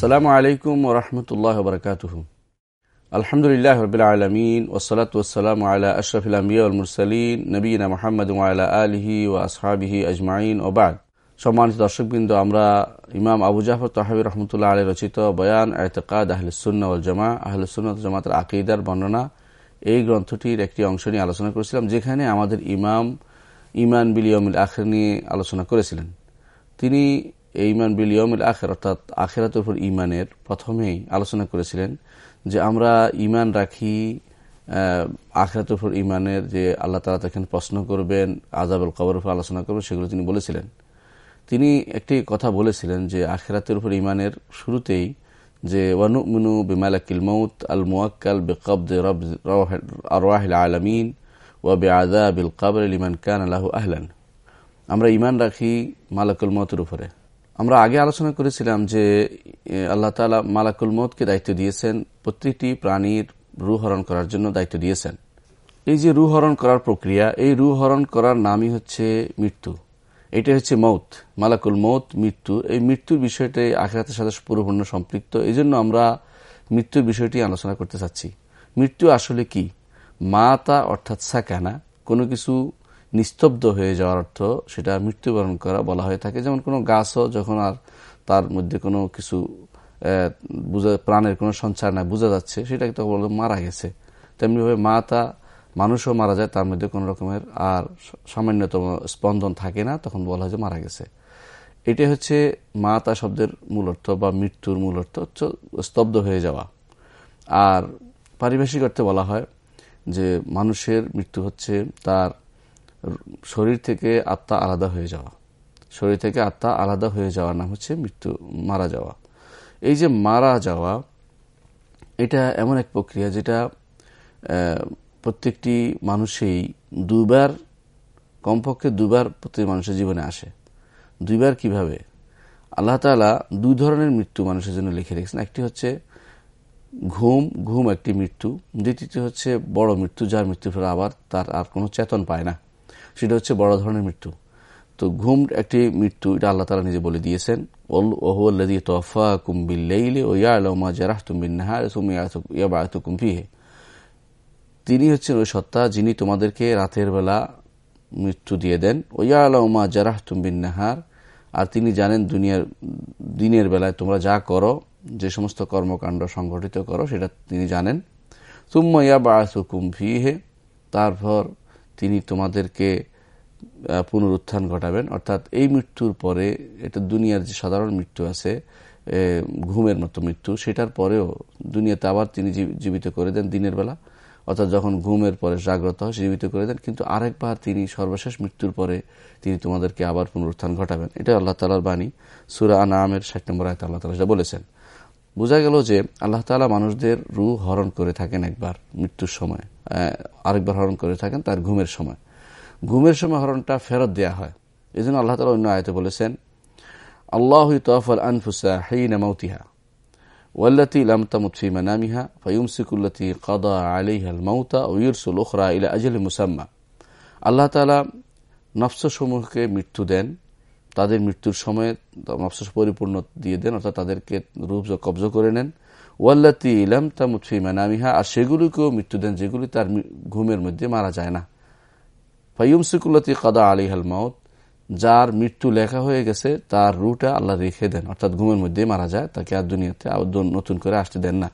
আসসালামু আলাইকুম ওরহমতুল্লাহ বরকাতুহ। আলহামদুলিল্লাহ রবিল আলমিন ওসলাত ওসালাম আলা আশরফুল আম্বিয়া মুরসালিন নবীনা মোহাম্মদ আলা আলহি ও আসহাবিহি আজমাইন ওবাদ সম্মানিত দর্শকবৃন্দ, আমরা ইমাম আবু জাফর তহাবি রহমতুল্লাহ আলী রচিত বয়ান এতকাদ আহলুসুন্না জামা আহলুসুন্নত জামাতের আকিদার বর্ণনা এই গ্রন্থটির একটি অংশ নিয়ে আলোচনা করেছিলাম, যেখানে আমাদের ইমাম ইমান বিলিয়মিল আখের নিয়ে আলোচনা করেছিলেন। তিনি এই ইমান বিল বিলিয়মিল আখের, অর্থাৎ আখেরাতের উপর ইমানের প্রথমেই আলোচনা করেছিলেন যে আমরা ইমান রাখি আখেরাতের উপর ইমানের যে আল্লাহ তালা তাকে প্রশ্ন করবেন আজাবুল কবর উপর আলোচনা করবেন, সেগুলো তিনি বলেছিলেন। তিনি একটি কথা বলেছিলেন যে আখেরাতের উপর ইমানের শুরুতেই যে ওয়ানুমিনু বিমালাকিল মৌত আল মুয়াক্কাল বেকবদ আরওয়াহিল আলমিন, ওয়া বে আদা বিল কাবর ইমান কান আল্লাহ আহলান। আমরা ইমান রাখি মালাকুল মতের উপরে। আমরা আগে আলোচনা করেছিলাম যে আল্লাহ তালা মালাকুল মতকে দায়িত্ব দিয়েছেন প্রত্যেকটি প্রাণীর রু হরণ করার জন্য দায়িত্ব দিয়েছেন। এই যে রু হরণ করার প্রক্রিয়া, এই রু হরণ করার নামই হচ্ছে মৃত্যু। এটা হচ্ছে মৌত মালাকুল মৌত মৃত্যু। এই মৃত্যুর বিষয়টি আখেরাতের সাথে পুরোপূর্ণ সম্পৃক্ত। এই জন্য আমরা মৃত্যুর বিষয়টি আলোচনা করতে চাচ্ছি। মৃত্যু আসলে কি? মাতা অর্থাৎ সাকানা, কোনো কিছু নিস্তব্ধ হয়ে যাওয়ার অর্থ সেটা মৃত্যুবরণ করা বলা হয়ে থাকে। যেমন কোনো গাছও যখন আর তার মধ্যে কোনো কিছু প্রাণের কোনো সঞ্চার না বোঝা যাচ্ছে সেটাকে তো বলতো মারা গেছে। তেমনিভাবে মা তা মানুষও মারা যায়, তার মধ্যে কোনো রকমের আর সামান্যতম স্পন্দন থাকে না, তখন বলা হয় যে মারা গেছে। এটা হচ্ছে মা তা শব্দের মূল অর্থ বা মৃত্যুর মূল অর্থ, হচ্ছে স্তব্ধ হয়ে যাওয়া। আর পারিভাষিক অর্থে বলা হয় যে মানুষের মৃত্যু হচ্ছে তার শরীর থেকে আত্মা আলাদা হয়ে যাওয়া। শরীর থেকে আত্মা আলাদা হয়ে যাওয়ার নাম হচ্ছে মৃত্যু, মারা যাওয়া। এই যে মারা যাওয়া, এটা এমন এক প্রক্রিয়া যেটা প্রত্যেকটি মানুষেই দুবার, কমপক্ষে দুবার প্রত্যেক মানুষের জীবনে আসে। দুইবার কীভাবে? আল্লাহ তালা দুই ধরনের মৃত্যু মানুষের জন্য লিখে রেখেছেন। একটি হচ্ছে ঘুম ঘুম একটি মৃত্যু। দ্বিতীয়টি হচ্ছে বড় মৃত্যু, যার মৃত্যুর পর আবার তার আর কোনো চেতন পায় না। সেটা হচ্ছে বড় ধরনের মৃত্যু। তো ঘুম একটি মৃত্যু, এটা আল্লাহ তালা নিজে বলে দিয়েছেন তোফা তিনি হচ্ছেন ওই সত্তা যিনি তোমাদেরকে রাতের বেলা মৃত্যু দিয়ে দেন ও ইয়ালমা জারাহ তুমিন নাহার আর তিনি জানেন দুনিয়ার, দিনের বেলায় তোমরা যা করো, যে সমস্ত কর্মকাণ্ড সংগঠিত করো, সেটা তিনি জানেন। তুম্মা ইয়া বাহুকুম ফিহে। তারপর তিনি তোমাদেরকে পুনরুত্থান ঘটাবেন। অর্থাৎ এই মৃত্যুর পরে, এটা দুনিয়ার যে সাধারণ মৃত্যু আছে ঘুমের মতো মৃত্যু, সেটার পরেও দুনিয়াতে আবার তিনি জীবিত করে দেন দিনের বেলা। অর্থাৎ যখন ঘুমের পরে জাগ্রত হয় জীবিত করে দেন। কিন্তু আরেকবার তিনি সর্বশেষ মৃত্যুর পরে তিনি তোমাদেরকে আবার পুনরুত্থান ঘটাবেন। এটা আল্লাহ তালার বাণী। সুরা আনামের ষাট নম্বর আয়তা আল্লাহ তালা বলেছেন। বোঝা গেল যে আল্লাহ তালা মানুষদের রু হরণ করে থাকেন একবার মৃত্যুর সময় আরেকবার হরণ করে থাকেন তার ঘুমের সময় ঘুমের সময় হরণটা ফেরত দেয়া হয় এই জন্য আল্লাহ তালা অন্য আয়তে বলেছেন আল্লাহ তফল আনফুসা হিনা মৌতিহা والتي لم تمت في منامها فيمسك التي قضى عليها الموت ويرسل أخرى إلى أجل مسمى আল্লাহ তালা নফসসমূহকে মৃত্যু দেন তাদের মৃত্যুর সময়ে নফস পরিপূর্ণ দিয়ে দেন, অর্থাৎ তাদেরকে রূপ কবজ করে নেন। ওয়াল্লাতি ইলাম তামুৎফি মানামিহা, আর সেগুলিকেও মৃত্যু দেন যেগুলি তার ঘুমের মধ্যে মারা যায় না। ফাইমসিকুল্লাতি কাদা আলী হাল মাউত, যার মৃত্যু লেখা হয়ে গেছে, তার রুটা আল্লাহ রেখে দেন, অর্থাৎ ঘুমের মধ্যে মারা যায়, তাকে আর দুনিয়াতে নতুন করে আসতে দেন না।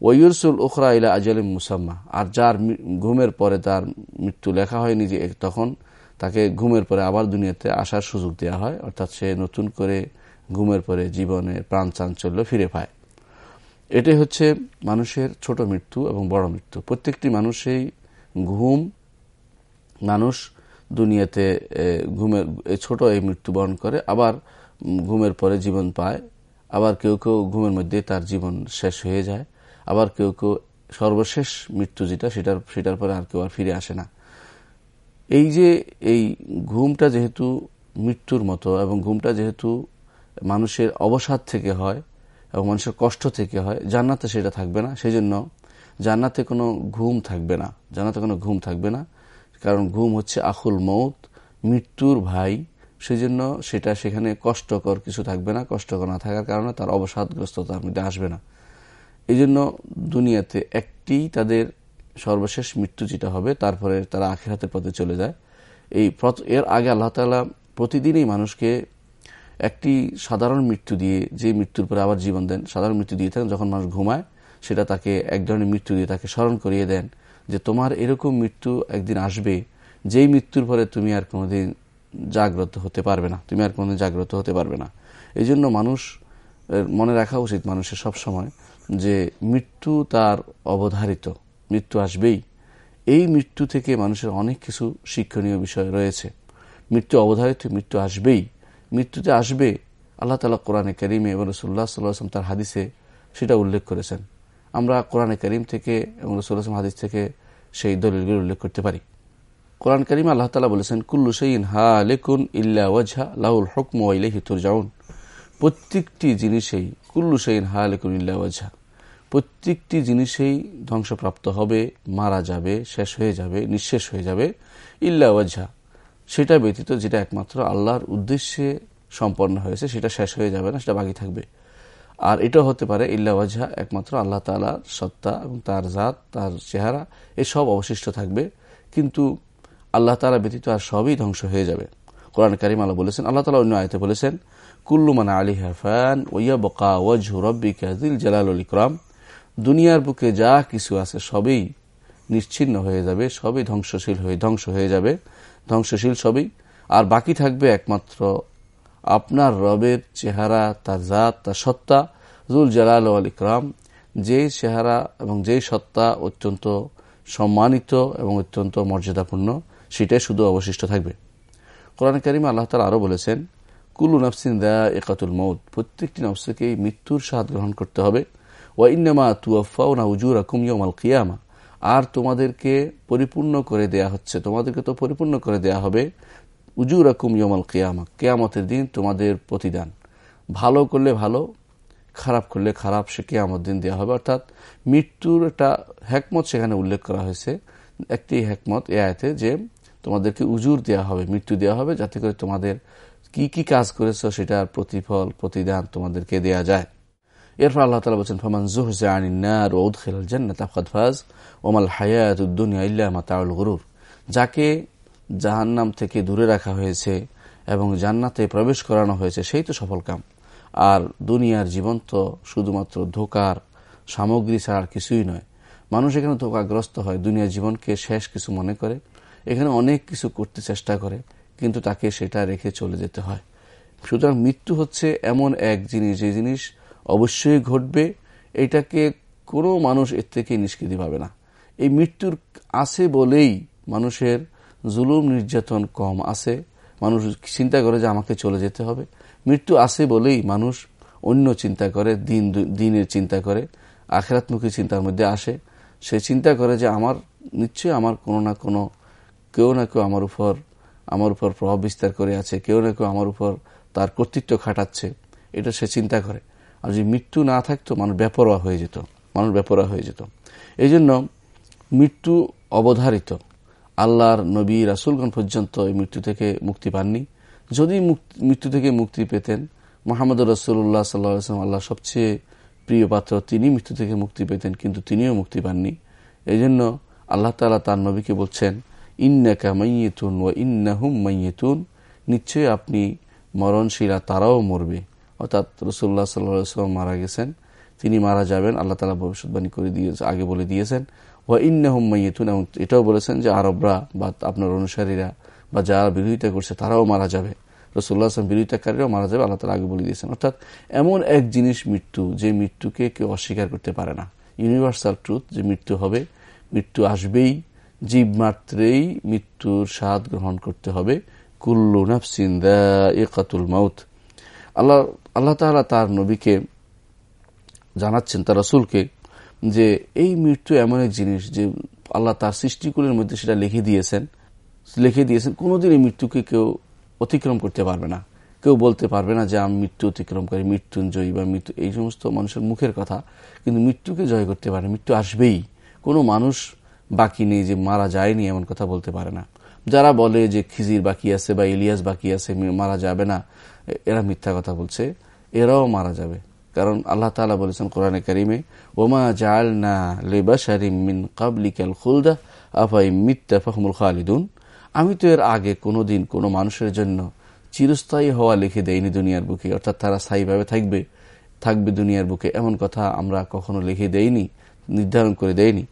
ওয়ুরসুল উখরা ইলা আজলিম মুসাম্মা, আর যার ঘুমের পরে তার মৃত্যু লেখা হয়নি যে তখন তাকে ঘুমের পরে আবার দুনিয়াতে আসার সুযোগ দেওয়া হয়। অর্থাৎ সে নতুন করে ঘুমের পরে জীবনে প্রাণ চাঞ্চল্য ফিরে পায়। এটাই হচ্ছে মানুষের ছোট মৃত্যু এবং বড় মৃত্যু। প্রত্যেকটি মানুষেই ঘুম, মানুষ দুনিয়াতে ঘুমের ছোট এই মৃত্যু মৃত্যুবরণ করে, আবার ঘুমের পরে জীবন পায়। আবার কেউ কেউ ঘুমের মধ্যে তার জীবন শেষ হয়ে যায়। আবার কেউ কেউ সর্বশেষ মৃত্যু যেটা, সেটার সেটার পরে আর কেউ আর ফিরে আসে না। এই যে এই ঘুমটা যেহেতু মৃত্যুর মতো এবং ঘুমটা যেহেতু মানুষের অবসাদ থেকে হয় এবং মানুষের কষ্ট থেকে হয়, জান্নাতে সেটা থাকবে না। সেই জন্য জান্নাতে কোনো ঘুম থাকবে না। জান্নাতে কোনো ঘুম থাকবে না। কারণ ঘুম হচ্ছে আখুল মৌত মৃত্যুর ভাই। সেই জন্য সেটা সেখানে কষ্টকর কিছু থাকবে না, কষ্টকর না থাকার কারণে তার অবসাদগ্রস্ততার মধ্যে আসবে না। এই জন্য দুনিয়াতে একটি তাদের সর্বশেষ মৃত্যু যেটা হবে, তারপরে তারা আখেরাতের পথে চলে যায়। এই এর আগে আল্লাহ তালা প্রতিদিনই মানুষকে একটি সাধারণ মৃত্যু দিয়ে, যে মৃত্যুর পরে আবার জীবন দেন, সাধারণ মৃত্যু দিয়ে থাকেন যখন মানুষ ঘুমায়, সেটা তাকে এক ধরনের মৃত্যু দিয়ে তাকে স্মরণ করিয়ে দেন যে তোমার এরকম মৃত্যু একদিন আসবে, যেই মৃত্যুর পরে তুমি আর কোনোদিন জাগ্রত হতে পারবে না, তুমি আর কোনোদিন জাগ্রত হতে পারবে না। এই জন্য মানুষ মনে রাখা উচিত মানুষের সব সময় যে মৃত্যু তার অবধারিত। মৃত্যু আসবেই। এই মৃত্যু থেকে মানুষের অনেক কিছু শিক্ষণীয় বিষয় রয়েছে। মৃত্যু অবধারিত, মৃত্যু আসবেই। মৃত্যুতে আসবে, আল্লাহ তালা কোরআনে করিমে এবং রসুল্লাহ সাল্লাম তার হাদিসে সেটা উল্লেখ করেছেন। আমরা কোরআনে করিম থেকে এবং রসুল্লাহ হাদিস থেকে সেই দলিলগুলো উল্লেখ করতে পারি। কোরআন করিম আল্লাহ তালা বলেছেন, কুল্লু সঈন হা লেকুন ইল্লা ওয়াজহা লাউল হকম হিতুর তুরজাউন। প্রত্যেকটি জিনিসেই কুল্লু সঈন হা লেকুন ইল্লা ওয়াজহা। প্রত্যেকটি জিনিসেই ধ্বংসপ্রাপ্ত হবে, মারা যাবে, শেষ হয়ে যাবে, নিঃশেষ হয়ে যাবে, ইল্লা ওয়াজহা। সেটা ব্যতীত যেটা একমাত্র আল্লাহর উদ্দেশ্যে সম্পন্ন হয়েছে, সেটা শেষ হয়ে যাবে না, সেটা বাকি থাকবে। আর এটা হতে পারে ইল্লা ওয়াজহা একমাত্র আল্লাহ তালার সত্তা এবং তার জাত, তার চেহারা এসব অবশিষ্ট থাকবে। কিন্তু আল্লাহ তালা ব্যতীত আর সবই ধ্বংস হয়ে যাবে। কোরআন কারিম আল্লাহ বলেছেন, আল্লাহ তালা অন্য আয়তে বলেছেন কুল্লুমান আলী হাফান ওয়া বকা ওয়াজহু রব্বি কাজিল জালাল ইকরাম। দুনিয়ার বুকে যা কিছু আছে সবই নিশ্চিন্ন হয়ে যাবে, সবই ধ্বংসশীল হয়ে, ধ্বংস হয়ে যাবে। ধ্বংসশীল সবই। আর বাকি থাকবে একমাত্র আপনার রবের চেহারা, তার জাত, তার সত্তা, জুল জালাল আল ইকরাম। যে চেহারা এবং যেই সত্তা অত্যন্ত সম্মানিত এবং অত্যন্ত মর্যাদাপূর্ণ, সেটাই শুধু অবশিষ্ট থাকবে। কোরআন করিম আল্লাহ তালা আরও বলেছেন কুলু নফসিন দা একাতুল মৌদ প্রত্যেকটি নফসকেই মৃত্যুর স্বাদ গ্রহণ করতে হবে। ওয়াইনামা তুয়াফাও না উজুর আকুমিয়মাল কিয়ামা আর তোমাদেরকে পরিপূর্ণ করে দেয়া হচ্ছে তোমাদেরকে তো পরিপূর্ণ করে দেয়া হবে উজুর ইয়মাল কেয়ামা। কেয়ামতের দিন তোমাদের প্রতিদান। ভালো করলে ভালো, খারাপ করলে খারাপ, সে কেয়ামত দিন দেওয়া হবে। অর্থাৎ মৃত্যুর একটা হ্যাকমত সেখানে উল্লেখ করা হয়েছে। একটি হ্যাকমত এ আয়তে যে তোমাদেরকে উজুর দেওয়া হবে, মৃত্যু দেওয়া হবে, যাতে করে তোমাদের কি কি কাজ করেছ সেটার প্রতিফল, প্রতিদান তোমাদেরকে দেয়া যায়। এরপর আল্লাহ তালা বলছেন, ফমান জুহজা আনিনার ওদ খেলাল জান্নাত ফাজ ওমাল হায়াত উদ্দুনিয়া ইল্লা মাতাউল গরুর। যাকে জাহান্নাম থেকে দূরে রাখা হয়েছে এবং জান্নাতে প্রবেশ করানো হয়েছে, সেই তো সফল কাম। আর দুনিয়ার জীবন তো শুধুমাত্র ধোকার সামগ্রী ছাড়া কিছুই নয়। মানুষ এখানে ধোকাগ্রস্ত হয়, দুনিয়ার জীবনকে শেষ কিছু মনে করে, এখানে অনেক কিছু করতে চেষ্টা করে, কিন্তু তাকে সেটা রেখে চলে যেতে হয়। সুতরাং মৃত্যু হচ্ছে এমন এক জিনিস, যে জিনিস অবশ্যই ঘটবে। এটাকে কোনো মানুষ এর থেকে নিষ্কৃতি পাবে না। এই মৃত্যুর আছে বলেই মানুষের জুলুম নির্যাতন কম আছে। মানুষ চিন্তা করে যে আমাকে চলে যেতে হবে। মৃত্যু আছে বলেই মানুষ অন্য চিন্তা করে, দিন দিনের চিন্তা করে, আখেরাতমুখী চিন্তার মধ্যে আসে। সে চিন্তা করে যে আমার, নিশ্চয়ই আমার কোনো না কোনো, কেউ না কেউ আমার উপর আমার উপর প্রভাব বিস্তার করে আছে, কেউ না কেউ আমার উপর তার কর্তৃত্ব খাটাচ্ছে। এটা সে চিন্তা করে। আর যদি মৃত্যু না থাকতো, মানুষ বেপরোয়া হয়ে যেত, মানুষ বেপরোয়া হয়ে যেত। এই জন্য মৃত্যু অবধারিত। আল্লাহর নবী রাসুলগণ পর্যন্ত এই মৃত্যু থেকে মুক্তি পাননি। যদি মৃত্যু থেকে মুক্তি পেতেন, মোহাম্মদ রসুল্লাহ সাল্লাম আল্লাহ সবচেয়ে প্রিয় পাত্র, তিনি মৃত্যু থেকে মুক্তি পেতেন, কিন্তু তিনিও মুক্তি পাননি। এই জন্য আল্লাহ তালা তার নবীকে বলছেন, ইন্নাকা মাইয়েতুন ও ইন্নাহুম মাইয়েতুন। নিশ্চয়ই আপনি মরণশীলা তারাও মরবে। অর্থাৎ রসুল্লাহ সাল্লাম মারা গেছেন। তিনি মারা যাবেন, আল্লাহ তালা ভবিষ্যৎবাণী করে দিয়ে আগে বলে দিয়েছেন। ও ইন্নাহুম মাইয়েতুন, এবং এটাও বলেছেন যে আরবরা বা আপনার অনুসারীরা বা যারা বিরোধিতা করছে, তারাও মারা যাবে। রসুল্লাহ আসলাম বিরোধিতাকারীরাও মারা যাবে, আল্লাহ তালা আগে বলে দিয়েছেন। অর্থাৎ এমন এক জিনিস মৃত্যু, যে মৃত্যুকে কেউ অস্বীকার করতে পারে না। ইউনিভার্সাল ট্রুথ, যে মৃত্যু হবে, মৃত্যু আসবেই, জীব মাত্রেই মৃত্যুর স্বাদ গ্রহণ করতে হবে। কুল্লু নাফসিন দা ইকাতুল মাউথ আল্লাহ আল্লাহ তালা তার নবীকে জানাচ্ছেন, তার রসুলকে, যে এই মৃত্যু এমন এক জিনিস যে আল্লাহ তার সৃষ্টিকুলের মধ্যে সেটা লিখে দিয়েছেন। লিখে দিয়েছেন, কোনোদিন এই মৃত্যুকে কেউ অতিক্রম করতে পারবে না। কেউ বলতে পারবে না যে আমি মৃত্যু অতিক্রম করি মৃত্যুঞ্জয়ী বা মৃত্যু, এই সমস্ত মানুষের মুখের কথা। কিন্তু মৃত্যুকে জয় করতে পারে, মৃত্যু আসবেই। কোনো মানুষ বাকি নেই যে মারা যায়নি এমন কথা বলতে পারে না। যারা বলে যে খিজির বাকি আছে বা ইলিয়াস বাকি আছে মারা যাবে না এরা মিথ্যা কথা বলছে। এরাও মারা যাবে। কারণ আল্লাহ তালা বলেছেন কোরআনে করিমে, ওমা জাল না লেবা লেবাশারিমিন কাবলিকাল খুলদা আফাই মিথ্যা ফহমুল খালিদুন? আমি তো এর আগে কোনো দিন কোনো মানুষের জন্য চিরস্থায়ী হওয়া লিখে দেয়নি দুনিয়ার বুকে। অর্থাৎ তারা স্থায়ীভাবে থাকবে থাকবে দুনিয়ার বুকে। এমন কথা আমরা কখনো লিখে দেইনি, নির্ধারণ করে দেয়নি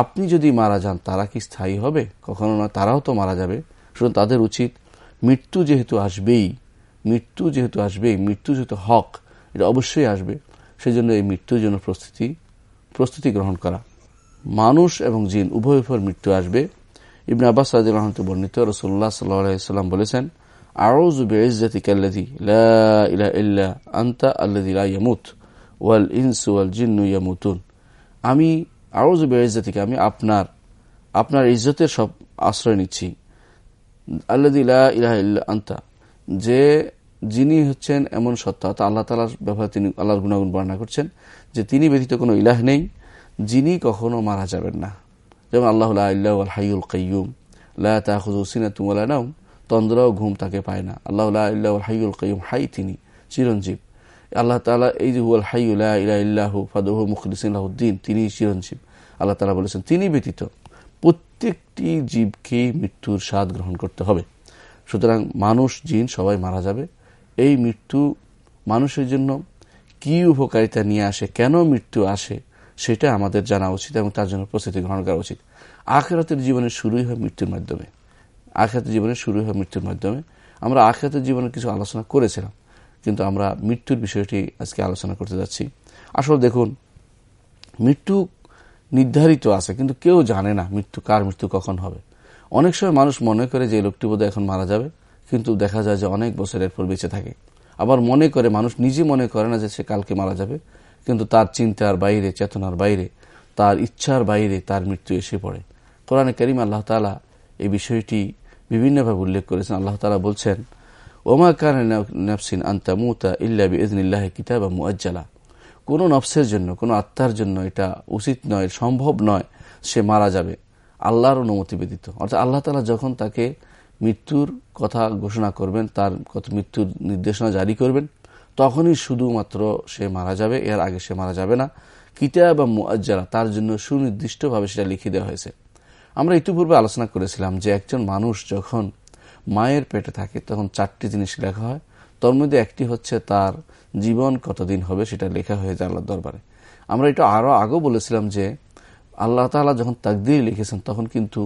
আপনি যদি মারা যান, তারা কি স্থায়ী হবে? কখনো না, তারাও তো মারা যাবে। সুতরাং তাদের উচিত মৃত্যু যেহেতু আসবেই মৃত্যু যেহেতু আসবেই মৃত্যু যেহেতু হক, এটা অবশ্যই আসবে। সেজন্য এই মৃত্যুর জন্য প্রস্তুতি প্রস্তুতি গ্রহণ করা। মানুষ এবং জিন উভয় উপর মৃত্যু আসবে। ইবনে আব্বাস রাজিল্লাহ বর্ণিত রসুল্লাহ সাল্লাম বলেছেন ইল্লা আনতা ইয়ামুত, ওয়াল ইয়ামুতুন। আমি আমি আপনার আপনার ইজ্জতের সব আশ্রয় নিচ্ছি। ইল্লা আনতা, যে যিনি হচ্ছেন এমন সত্তা, তা আল্লাহ তালার ব্যাপারে তিনি আল্লাহর গুণাগুণ বর্ণনা করছেন যে তিনি ব্যতীত কোনো ইলাহ নেই, যিনি কখনো মারা যাবেন না। যেমন আল্লাহ আল্লাহ হাইউল কাইয়ুম লা তাহুসিনা তুমলা নাও তন্দ্রাও ঘুম তাকে পায় না। আল্লাহ আল্লাহ হাইউল কাইয়ুম হাই তিনি, চিরঞ্জীব। আল্লাহ তালা এই যে হুয়াল হাইউল্লাহ ইলাহ ইল্লাহু ফাদহ তিনি চিরঞ্জীব। আল্লাহ তালা বলেছেন, তিনি ব্যতীত প্রত্যেকটি জীবকে মৃত্যুর স্বাদ গ্রহণ করতে হবে। সুতরাং মানুষ, জিন সবাই মারা যাবে। এই মৃত্যু মানুষের জন্য কি উপকারিতা নিয়ে আসে, কেন মৃত্যু আসে, সেটা আমাদের জানা উচিত এবং তার জন্য প্রস্তুতি গ্রহণ করা উচিত। আখেরাতের জীবনে শুরুই হয় মৃত্যুর মাধ্যমে। আখেরাতের জীবনে শুরুই হয় মৃত্যুর মাধ্যমে। আমরা আখেরাতের জীবনে কিছু আলোচনা করেছিলাম, কিন্তু আমরা মৃত্যুর বিষয়টি আজকে আলোচনা করতে যাচ্ছি। আসলে দেখুন, মৃত্যু নির্ধারিত আছে, কিন্তু কেউ জানে না মৃত্যু কার মৃত্যু কখন হবে। অনেক সময় মানুষ মনে করে যে লোকটি বোধহয় এখন মারা যাবে। কিন্তু দেখা যায় যে অনেক বছরের পর বেঁচে থাকে। আবার মনে করে, মানুষ নিজে মনে করে না যে সে কালকে মারা যাবে, কিন্তু তার চিন্তার বাইরে, চেতনার বাইরে, তার ইচ্ছার বাইরে তার মৃত্যু এসে পড়ে। কোরআনে করিম আল্লাহ তালা এই বিষয়টি বিভিন্নভাবে উল্লেখ করেছেন। আল্লাহ তালা বলছেন, ওমা কান নফসিন আন্তা মুতা ইল্লা ইজনিল্লাহ কিতাব মুআজ্জালা। কোনো নফসের জন্য, কোনো আত্মার জন্য এটা উচিত নয়, সম্ভব নয় সে মারা যাবে, আল্লাহর অনুমতি ব্যতীত। অর্থাৎ আল্লাহ তালা যখন তাকে মৃত্যুর কথা ঘোষণা করবেন, তার কত মৃত্যুর নির্দেশনা জারি করবেন, তখনই শুধুমাত্র সে মারা যাবে, এর আগে সে মারা যাবে না। কিতা বা মুআজ্জারা তার জন্য সুনির্দিষ্টভাবে সেটা লিখে দেওয়া হয়েছে। আমরা ইতিপূর্বে আলোচনা করেছিলাম যে একজন মানুষ যখন মায়ের পেটে থাকে, তখন চারটি জিনিস লেখা হয়। তার মধ্যে একটি হচ্ছে তার জীবন কতদিন হবে সেটা লেখা হয়ে যায় আল্লাহর দরবারে। আমরা এটা আরও আগেও বলেছিলাম যে আল্লাহ তালা যখন তাকদির লিখেছেন, তখন কিন্তু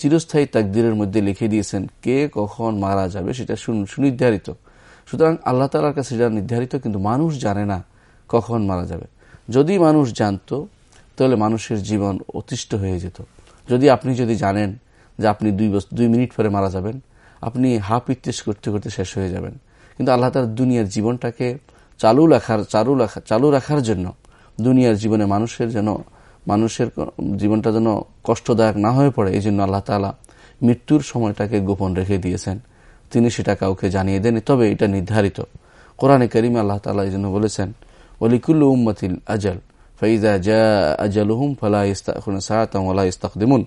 চিরস্থায়ী তাকদিরের মধ্যে লিখে দিয়েছেন, কে কখন মারা যাবে সেটা সুনির্ধারিত। সুতরাং আল্লাহ তালার কাছে সেটা নির্ধারিত, কিন্তু মানুষ জানে না কখন মারা যাবে। যদি মানুষ জানত, তাহলে মানুষের জীবন অতিষ্ঠ হয়ে যেত। যদি আপনি যদি জানেন যে আপনি দুই বছর দুই মিনিট পরে মারা যাবেন, আপনি হাফ ইত্তেস করতে করতে শেষ হয়ে যাবেন। কিন্তু আল্লাহ তার দুনিয়ার জীবনটাকে চালু রাখার চালু রাখা চালু রাখার জন্য দুনিয়ার জীবনে মানুষের যেন মানুষের জীবনটা যেন কষ্টদায়ক না হয়ে পড়ে, এই জন্য আল্লাহ তালা মৃত্যুর সময়টাকে গোপন রেখে দিয়েছেন। তিনি সেটা কাউকে জানিয়ে দেন তবে এটা নির্ধারিত। কোরআনে করিমে আল্লাহ তালা এই জন্য বলেছেন অলিকুল্লু উম্মতিল আজল, ফাইজা জা আজলহুম ফালা ইস্তাকদিমুন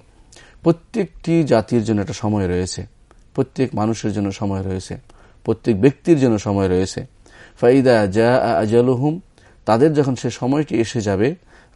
প্রত্যেকটি জাতির জন্য একটা সময় রয়েছে, প্রত্যেক মানুষের জন্য সময় রয়েছে, প্রত্যেক ব্যক্তির জন্য সময় রয়েছে। ফাইদা জা আজলহুম, তাদের যখন সে সময়টি এসে যাবে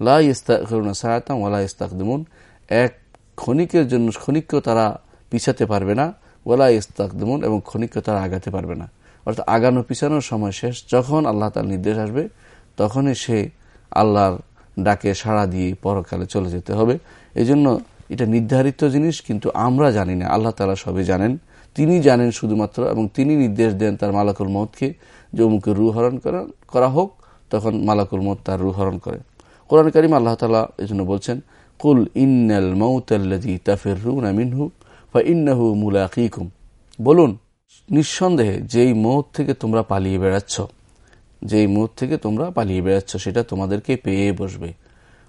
লা ইস্তাকুনা সায়াতাম ওলা ইস্তাকদিমুন। এক ক্ষণিকের জন্য ক্ষণিককেও তারা পিছাতে পারবে না। ওলা ইস্তাকদিমুন এবং ক্ষণিককে তারা আগাতে পারবে না। অর্থাৎ আগানো, পিছানোর সময় শেষ। যখন আল্লাহ তার নির্দেশ আসবে, তখনই সে আল্লাহর ডাকে সাড়া দিয়ে পরকালে চলে যেতে হবে। এজন্য এটা নির্ধারিত জিনিস, কিন্তু আমরা জানি না। আল্লাহ তালা সবই জানেন। তিনি জানেন শুধুমাত্র এবং তিনি নির্দেশ দেন তার মালাকুল মতকে যে অমুকে রু হরণ করা হোক, তখন মালাকুল মত তার রু হরণ করে। কোরআন করিম আল্লাহ তালা এই জন্য বলছেন, কুল ইন্নাল মৌতাল্লাদি তাফের রু না মিনহু বা ইন্নাহু মুলাকিকুম। বলুন, নিঃসন্দেহে যেই মৌত থেকে তোমরা পালিয়ে বেড়াচ্ছ, যেই মৌত থেকে তোমরা পালিয়ে বেড়াচ্ছ, সেটা তোমাদেরকে পেয়ে বসবে।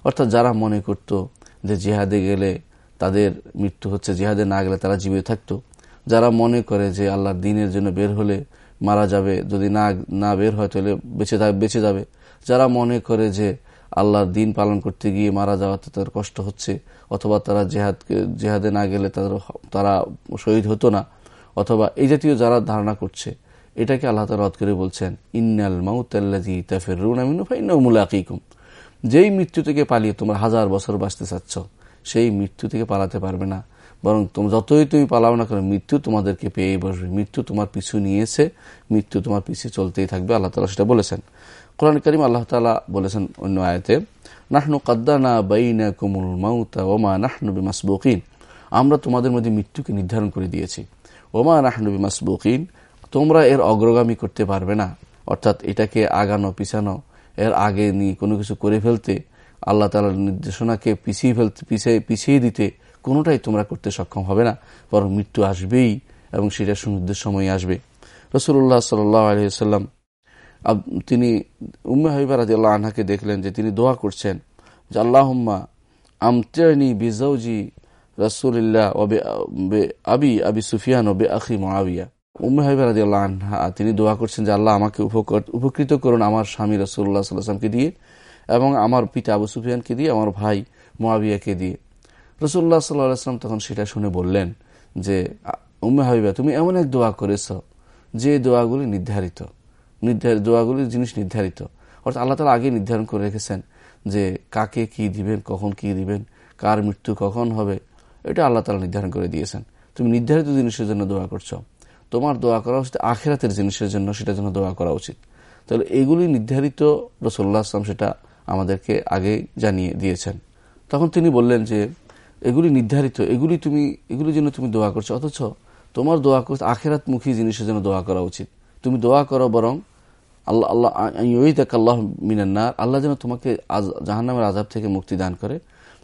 অর্থাৎ যারা মনে করত যে জেহাদে গেলে তাদের মৃত্যু হচ্ছে, জেহাদে না গেলে তারা জীবিত থাকতো। যারা মনে করে যে আল্লাহর দিনের জন্য বের হলে মারা যাবে, যদি না না বের হয় তাহলে বেঁচে বেঁচে যাবে। যারা মনে করে যে আল্লাহর দিন পালন করতে গিয়ে মারা যাওয়াতে তাদের কষ্ট হচ্ছে, অথবা তারা জেহাদকে জেহাদে না গেলে তাদের তারা শহীদ হতো না, অথবা এই জাতীয় যারা ধারণা করছে, এটাকে আল্লাহ তালা রদ করে বলছেন, ইন্নাল মাউতাল্লাজি তাফের রুনামিনু ফাইনামুলাকিকুম যেই মৃত্যু থেকে পালিয়ে তোমরা হাজার বছর বাঁচতে চাচ্ছ, সেই মৃত্যু থেকে পালাতে পারবে না। বরং তোমরা যতই তুমি পালাও না কেন, মৃত্যু তোমাদেরকে পেয়ে বসবে। মৃত্যু তোমার পিছু নিয়েছে, মৃত্যু তোমার পিছিয়ে চলতেই থাকবে, আল্লাহ তালা সেটা বলেছেন। কোরআন করিম আল্লাহ তালা বলেছেন অন্য আয়তে, নাহনু কাদ্দানা বাইনা কুমুল মাউতা ওমা নাহনু বিমাসবকিন। আমরা তোমাদের মধ্যে মৃত্যুকে নির্ধারণ করে দিয়েছি। ওমা নাহনু বিমাসবকিন? তোমরা এর অগ্রগামী করতে পারবে না। অর্থাৎ এটাকে আগানো, পিছানো, এর আগে নিয়ে কোনো কিছু করে ফেলতে, আল্লাহ তালার নির্দেশনাকে পিছিয়ে ফেলতে পিছিয়ে পিছিয়ে দিতে কোনোটাই তোমরা করতে সক্ষম হবে না। বরং মৃত্যু আসবেই এবং সেটা সুনির্দিষ্ট সময় আসবে। রসুল্লাহ সাল্লাম তিনি উম্মে হাবিবা রাজি আল্লাহ আনহাকে দেখলেন যে তিনি দোয়া করছেন যে, আল্লাহম্মা আমতেনি বিজৌজি রসুল্লাহ আবি আবি সুফিয়ান ও বে আখি মহাবিয়া উম্মে হাবিবা রাজি আল্লাহ আনহা, তিনি দোয়া করছেন যে, আল্লাহ আমাকে উপকৃত করুন আমার স্বামী রসুল্লাহ সাল্লাহামকে দিয়ে এবং আমার পিতা আবু সুফিয়ানকে দিয়ে, আমার ভাই মোয়াবিয়াকে দিয়ে। রসুল্লাহ সাল্লাহাম তখন সেটা শুনে বললেন যে উম্মে হাবিবা, তুমি এমন এক দোয়া করেছ যে দোয়াগুলি নির্ধারিত। নির্ধারিত দোয়াগুলি জিনিস নির্ধারিত। অর্থাৎ আল্লাহ তালা আগে নির্ধারণ করে রেখেছেন যে কাকে কি দিবেন, কখন কি দিবেন, কার মৃত্যু কখন হবে, এটা আল্লাহ তালা নির্ধারণ করে দিয়েছেন। তুমি নির্ধারিত জিনিসের জন্য দোয়া করছ। তোমার দোয়া করা উচিত আখেরাতের জিনিসের জন্য সেটা জন্য দোয়া করা উচিত। তাহলে এগুলি নির্ধারিত রসোল্লা আসলাম সেটা আমাদেরকে আগে জানিয়ে দিয়েছেন। তখন তিনি বললেন যে, এগুলি নির্ধারিত, এগুলি তুমি, এগুলির জন্য তুমি দোয়া করছ, অথচ তোমার দোয়া করছে আখেরাতমুখী জিনিসের জন্য দোয়া করা উচিত। তুমি দোয়া করো বরং আল্লাহ আল্লাহ আল্লাহ মিনান্নার আল্লাহ যেন তোমাকে জাহান্নামের আজাব থেকে মুক্তি দান করে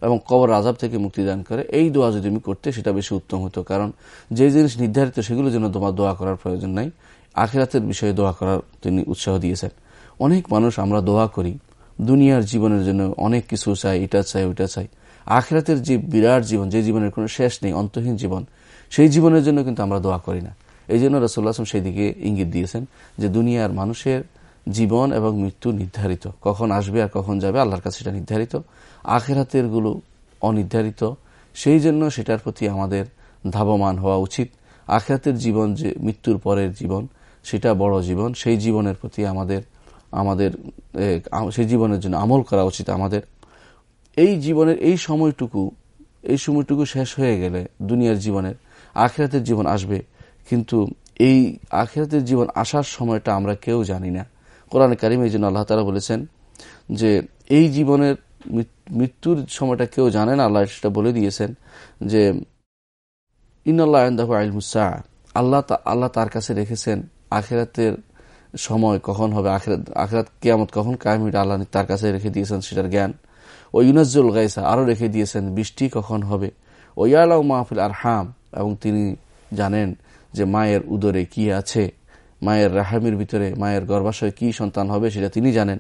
এবং কবর আজাব থেকে মুক্তি দান করে। এই দোয়া যদি তুমি করতে, সেটা বেশি উত্তম হতো। কারণ যে জিনিস নির্ধারিত, সেগুলোর জন্য তোমার দোয়া করার প্রয়োজন নাই। আখেরাতের বিষয়ে দোয়া করার তিনি উৎসাহ দিয়েছেন। অনেক মানুষ আমরা দোয়া করি, দুনিয়ার জীবনের জন্য অনেক কিছু চাই, এটা চাই, ওইটা চাই। আখেরাতের যে বিরাট জীবন, যে জীবনের কোনো শেষ নেই, অন্তহীন জীবন, সেই জীবনের জন্য কিন্তু আমরা দোয়া করি না। এই জন্য রসুল্লাহ আসলাম সেই দিকে ইঙ্গিত দিয়েছেন যে দুনিয়ার মানুষের জীবন এবং মৃত্যু নির্ধারিত। কখন আসবে আর কখন যাবে আল্লাহর কাছে সেটা নির্ধারিত। আখেরাতেরগুলো অনির্ধারিত। সেই জন্য সেটার প্রতি আমাদের ধাবমান হওয়া উচিত। আখেরাতের জীবন যে মৃত্যুর পরের জীবন, সেটা বড় জীবন। সেই জীবনের প্রতি আমাদের আমাদের সেই জীবনের জন্য আমল করা উচিত আমাদের। এই জীবনের, এই সময়টুকু এই সময়টুকু শেষ হয়ে গেলে দুনিয়ার জীবনের, আখেরাতের জীবন আসবে। কিন্তু এই আখেরাতের জীবন আসার সময়টা আমরা কেউ জানি না। কোরআন কারিম এই জন্য আল্লাহ তালা বলেছেন যে, এই জীবনের মৃত্যুর সময়টা কেউ জানে না। আল্লাহ সেটা বলে দিয়েছেন যে ইনাল্লাহ আলমুসা আল্লাহ আল্লাহ তার কাছে রেখেছেন আখেরাতের সময় কখন হবে। আখেরাত আখেরাত কেয়ামত কখন কায়েম আল্লাহ তার কাছে রেখে দিয়েছেন সেটার জ্ঞান। ও ইউনাজুল গাইসা আরও রেখে দিয়েছেন বৃষ্টি কখন হবে। ও ইয়ালাউ মাহফিল আর হাম এবং তিনি জানেন যে মায়ের উদরে কি আছে? মায়ের রাহামির ভিতরে মায়ের গর্ভাশয় কি সন্তান হবে সেটা তিনি জানেন।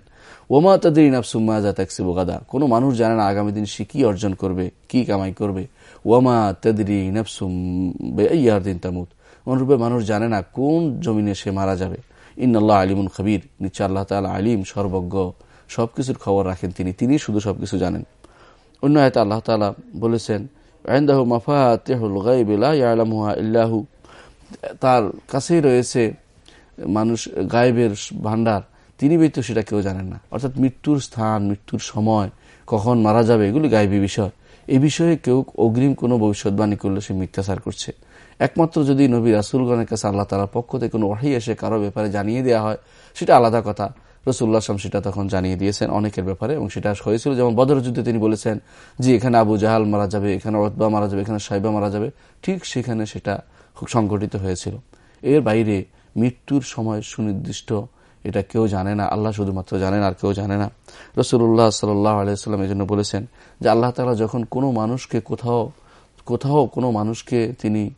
ওমা তাদের ইনাফসুম্মা যা ট্যাক্সি বোগাদা কোনো মানুষ জানে না আগামী দিন সে কি অর্জন করবে, কি কামাই করবে। ওয়ামা তাদরি ইনাফসুম ইয়ার দিন তামুদ অনুরূপে মানুষ জানে না কোন জমিনে সে মারা যাবে। ইন্নআল্লাহ আলিমুন খবির। নিচ্ছে আল্লাহ তালা আলিম, সর্বজ্ঞ। সবকিছুর খবর রাখেন তিনি। তিনি শুধু সবকিছু জানেন। অন্য আয়তা আল্লাহ তালা বলেছেন আইন্দাহু মাফা তেহুল গাইবিল্লাহ ইয়ালামুহা ইল্লাহু। তার কাছেই রয়েছে মানুষ, গায়েবের ভান্ডার তিনি ব্যতীত সেটা কেউ জানেন না। অর্থাৎ মৃত্যুর স্থান, মৃত্যুর সময়, কখন মারা যাবে, এগুলি গায়েবী বিষয়। এই বিষয়ে কেউ অগ্রিম কোনো ভবিষ্যৎবাণী করলে সে মিথ্যাচার করছে। একমাত্র যদি নবী রাসুলগণের কাছে আল্লাহ তালার পক্ষ থেকে কোনো ওয়াহি এসে কারও ব্যাপারে জানিয়ে দেওয়া হয়, সেটা আলাদা কথা। রসুল্লাহ আসলাম সেটা তখন জানিয়ে দিয়েছেন অনেকের ব্যাপারে এবং সেটা হয়েছিল। যেমন বদর যুদ্ধে তিনি বলেছেন যে, এখানে আবু জাহাল মারা যাবে, এখানে রতবা মারা যাবে, এখানে সাইবা মারা যাবে, ঠিক সেখানে সেটা সংগঠিত হয়েছিল। এর বাইরে মৃত্যুর সময় সুনির্দিষ্ট এটা কেউ জানে না, আল্লাহ শুধুমাত্র জানেন আর কেউ জানে না। রসুল্লাহ সাল্লাহ আলাইসাল্লাম এই জন্য বলেছেন যে আল্লাহ তালা যখন কোনো মানুষকে কোথাও কোথাও কোনো মানুষকে তিনি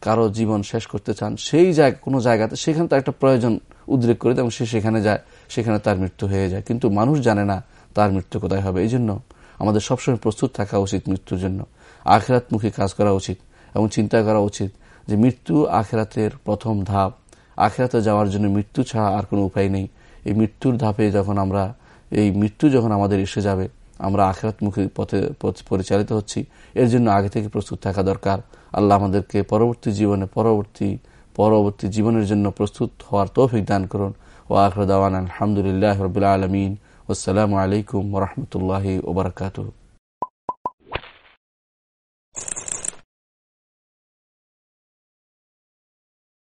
কারও জীবন শেষ করতে চান, সেই জায়গা, কোনো জায়গাতে সেখানে তার একটা প্রয়োজন উদ্রেক করে দেয় এবং সে সেখানে যায়, সেখানে তার মৃত্যু হয়ে যায়। কিন্তু মানুষ জানে না তার মৃত্যু কোথায় হবে। এই জন্য আমাদের সবসময় প্রস্তুত থাকা উচিত মৃত্যুর জন্য। আখেরাতমুখী কাজ করা উচিত এবং চিন্তা করা উচিত যে মৃত্যু আখেরাতের প্রথম ধাপ। আখেরাতে যাওয়ার জন্য মৃত্যু ছাড়া আর কোনো উপায় নেই। এই মৃত্যুর ধাপে যখন আমরা, এই মৃত্যু যখন আমাদের এসে যাবে, আমরা আখেরাতমুখী পথে পরিচালিত হচ্ছি। এর জন্য আগে থেকে প্রস্তুত থাকা দরকার। আল্লাহ আমাদেরকে পরবর্তী জীবনে পরবর্তী পরবর্তী জীবনের জন্য প্রস্তুত হওয়ার তৌফিক দান করুন। ও আখরদাওয়ান আলহামদুলিল্লাহ রবিল আলমিন। আসসালামু আলাইকুম রহমতুল্লাহ ওবরাকাতু